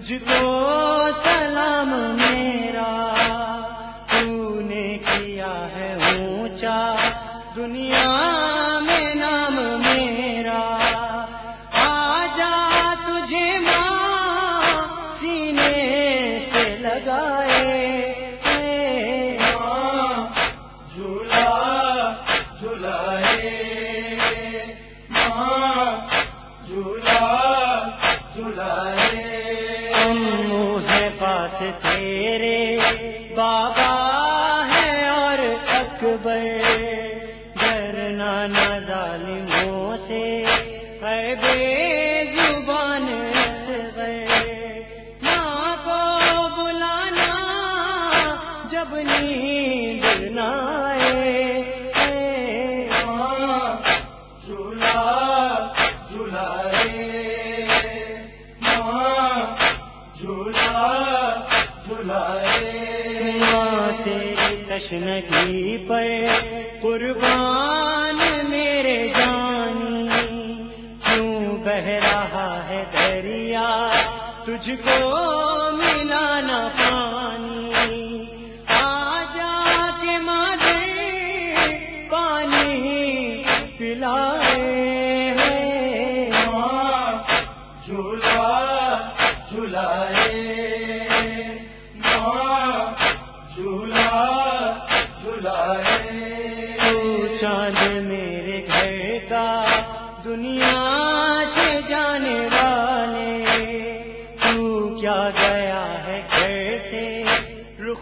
تجھ کو تشنگی پر قربان میرے جانی، کیوں بہ رہا ہے دریا تجھ کو ملانا پانی؟ پانی جا کے مادے پانی پلا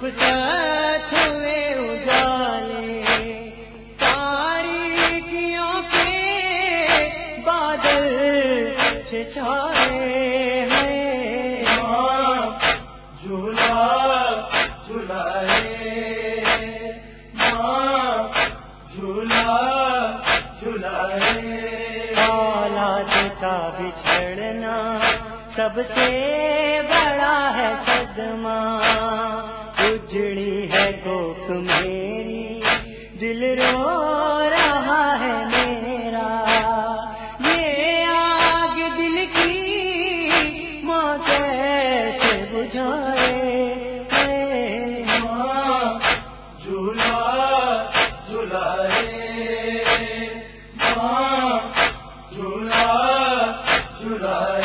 رخ ہوئے اجالے۔ تاریخیوں کے بادل سے چھائے ہیں۔ ماں جھولا ماں جھولا کا بچھڑنا سب سے بڑا ہے صدمہ۔ ہے گوک میری۔ دل رو رہا ہے میرا۔ یہ آگ دل کی ماں کیسے بجھائے۔ ماں، جھولا جھولائے ماں، جھولا جھولائے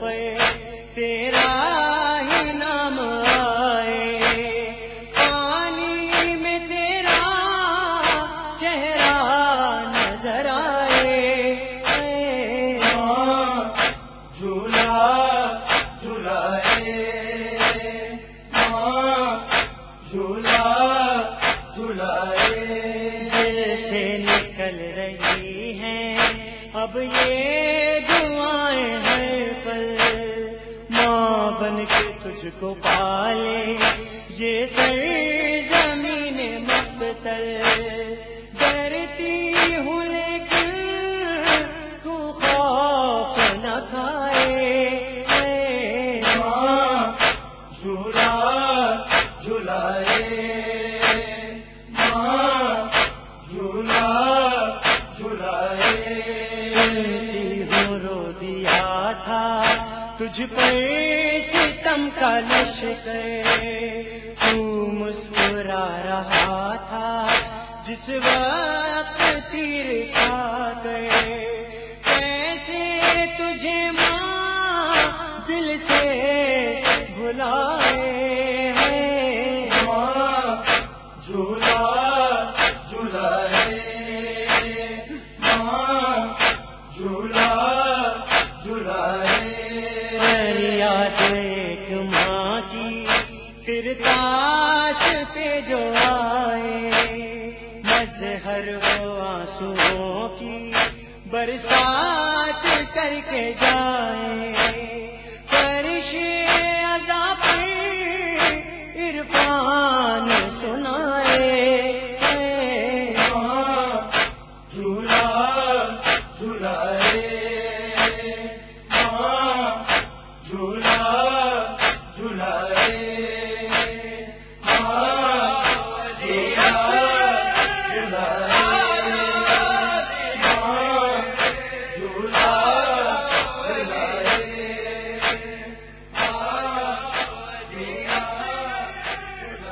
لبوں تیرا ہی نام آئے۔ پانی میں تیرا چہرہ نظر آئے۔ ماں جھولا جھولائے ماں جھولا جھولائے سے نکل رہی ہیں اب یہ کو پالے یہ سر زمین مقتل ڈرتی ہوں لیکن تو خوف نہ کھائے ماں جھولا جھولا جھولائے رو دیا تھا تجھ پہ ستم کا لشکر تو مسکرا رہا تھا جس وقت تیر پھر تاش پہ جو آئے مظہر وہ آنسو کی برسات کر کے جائے۔